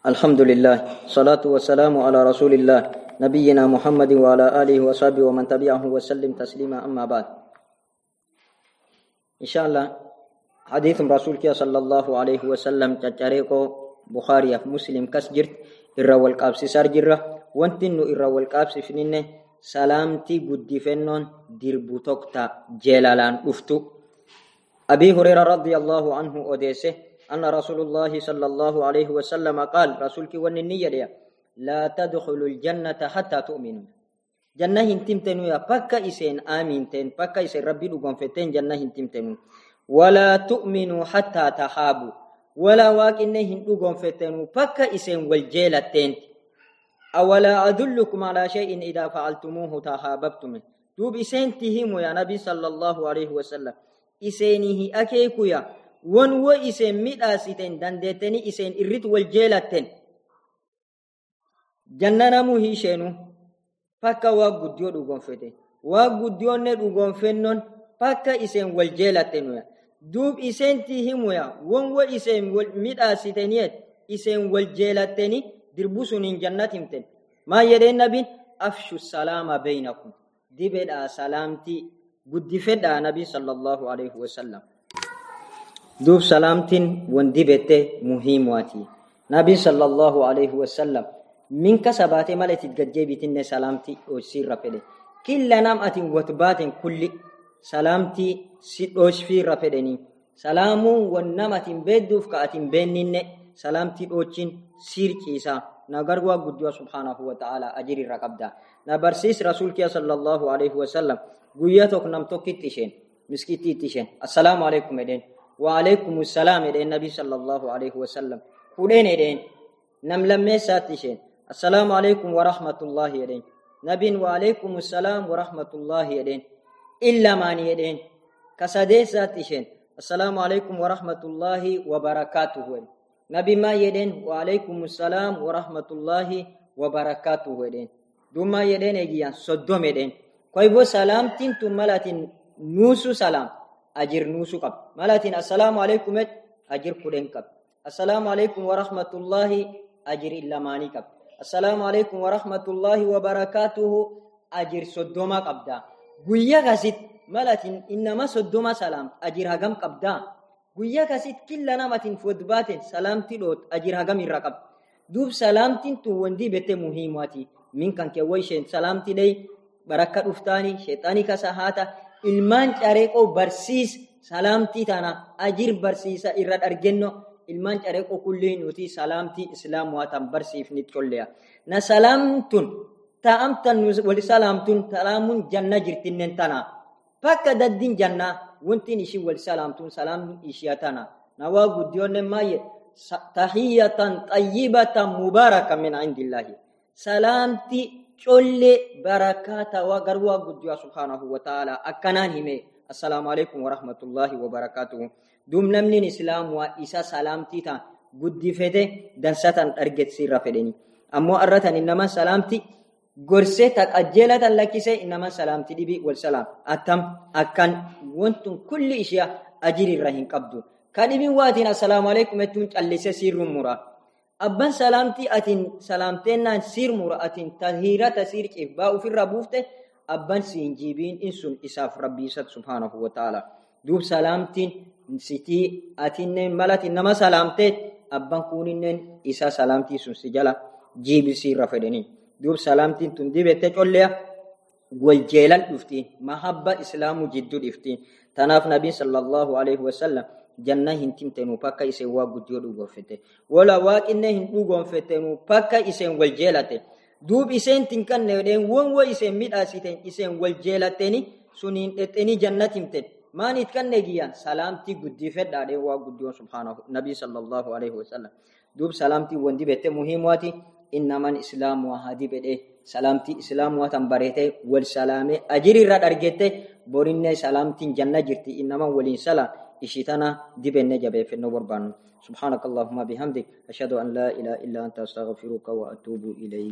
الحمد لله صلاة والسلام على رسول الله نبينا محمد وعلى آله وصحبه ومن تبعه وسلم تسليما أما بعد إن شاء الله حديث رسولك صلى الله عليه وسلم تجاريكو بخاري مسلم كسجرت إرى والقابس سارجرة وانتنو إرى والقابس فنينه سلامتي قد فنون دربو تقتا جلالان أفتو أبي هريرة رضي الله عنه أديسه أن رسول الله صلى الله عليه وسلم قال رسولك وننية لا تدخلوا الجنة حتى تؤمنوا. جنة هنتمتنوا يا بكا إسين آمينتين بكا إسين ربي لغن فتين جنة هنتمتنوا ولا تؤمنوا حتى تحابوا. ولا واكن هندوغن فتنوا بكا إسين والجيلتين أولا أدلكم على شيء إذا فعلتموه تحاببتم. دوب إسين تهموا يا نبي صلى الله عليه وسلم. إسينه أكيكو يا wan wo isen midhaasiten dandeetanii isen irrit wal jeelatten. Jannanamuu hiisheenu pakka waa guddiyo dhugonfete. Waa guddiyoonne dhugonfennon pakka isen wal jeelattenuya duub isentii himuya won wo isen midhaasiteniet isen wal jeelatteni dirbu suniin jannat himten. Maa jedheen nabin afshu salaama beynakum dibedhaa salaamtii. Guddifedhaa nabi sala allahu alaihi wasallam دوب سلامتين وندبته مهم واتي نبي صلى الله عليه وسلم من كسبات ملت تجيبتن سلامتي وسير رفده كل أتين وتبات كل سلامتي سيدوش في رفدني سلام ونمت بدوف كأتين بينن سلامتي أوچين سير كيسا نغروا قدوا سبحانه وتعالى أجري رقبدا نبرسيس رسول صلى الله عليه وسلم قياتك نمتوك تشين مسكتي تشين السلام عليكم edeen وعليكم السلام إلى النبي صلى الله عليه وسلم. فلين إلين نم لم ساتشين السلام عليكم ورحمة الله إلين. نبي وعليكم السلام ورحمة الله إلين. إلا ما إلين. كسدي ساتشين السلام عليكم ورحمة الله وبركاته نبي ما يدين وعليكم السلام ورحمة الله وبركاته إلين. دوما يدين إجيان صدوم إلين. كويبو سلام تنتم ملاتين نوسو سلام. أجر نوسو قب مالتين السلام عليكم أجر كدن قب السلام عليكم ورحمة الله أجر إلا ماني قب السلام عليكم ورحمة الله وبركاته أجر صدوما قبدا قويا قسيت مالتين إنما صدوما سلام أجر هقم قبدا قويا قسيت كل نامة فودبات سلام تلوت أجر هقم الرقب دوب سلام تنتو وندي بيت مهماتي من كان كويشين سلام تلي بركة أفتاني شيطاني كساهاتا. Ilmaan careeqoo barsiis salaamtii tana ajir barsiisa irra argenno ilmaan careeqoo kullee nuti salaamtii islaamaa tan barsiifnit colleya na salaamtun ta'amtan wali salaamtun salaamun janna jirtinnen tana bakka daddin janna wantin ishi wali salaamtun salaam ishiya tana na waa guddiyoonne maaye tahiyatan xayyibatan mubaaraka min indillaahi salaamtii colle barakaata waa garwaa guddiyaa subhaanahu wa ta'ala akkanaan hime assalaamu alaikum warahmatullaahi wabarakaatuhu duub namnin islaamuwaa isa salaamtii taan guddifete dansatan dhargetsiirra fedheni ammoo arratan innama salaamti gorsee taqajjeelatan lakkise innama salaamti dhibi wal salaam attam akkan wantun kulli ishiya ajirirra hin qabdu ka dhibin waatiin assalaamu alaikum ettuun callise siirrun muraa abban salaamtii atin salaamteennaan siir mura atin tahiirata siir cibbaa ofirra buufte abban siin jibiin in sun isaaf rabbiisat subhaanahu wa ta'ala duub salaamtiin sitii atinnen malatin nama salaamteet abban kuuninnen isa salaamtii sun si jala jiibisiirra fedhanii duub salaamtiin tun dibette colleya wal jeelal dhuftiin mahabba islaamu jidduu dhuftiin tanaaf nabiin sallallahu alaihi wasallam janna hin timtenu pakka isen waa guddiyo dhugonfete wala waaqinne hin dhugonfetenu pakka isen wal jeelate duub isen tinkanne jedheen won wo isen midhaasiten isen wal jeelateni suniin dhexeni jannat himten maanit kanne giyyan salaamtii guddifedhaadheen waa guddiyoon subhaanahu nabii sallallahu alaihi wasallam duub salaamtii wondi bette muhiimwaati innaman islaamuwa hadi bedhe salaamtii islaamuwa tan bareete wal salaame ajirirra dhargette borinne salaamtiin janna jirti innaman waliin salaam إشيتنا دبنا جبه في النور سبحانك اللهم بحمدك أشهد أن لا إله إلا أنت أستغفرك وأتوب إليك.